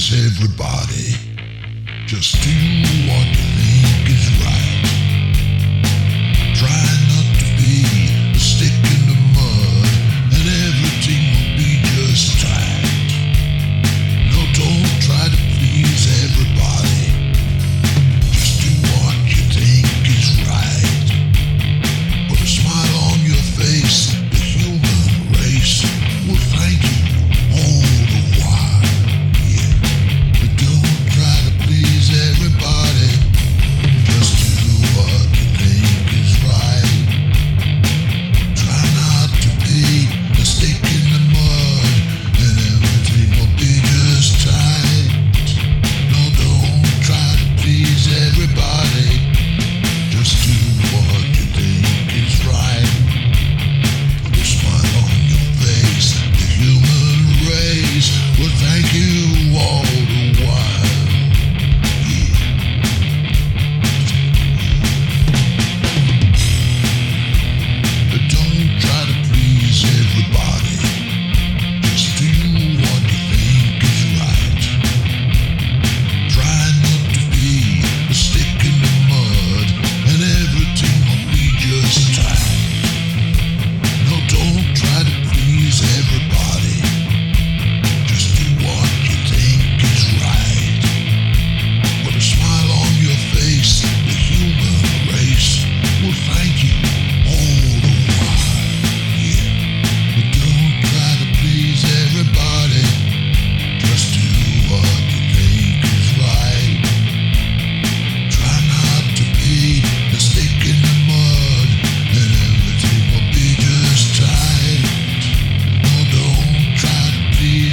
is everybody, just do what you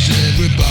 everybody.